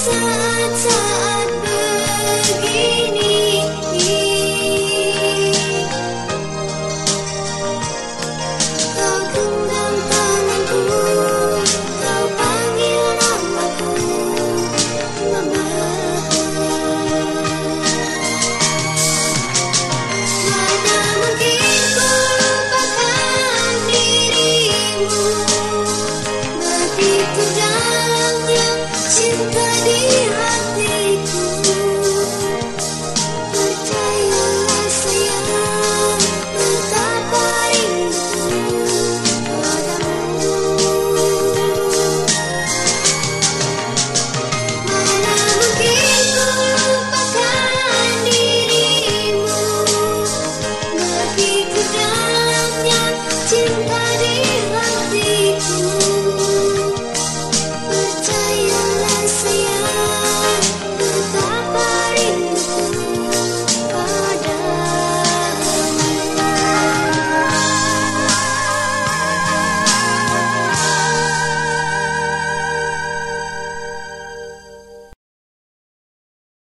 洒在。情。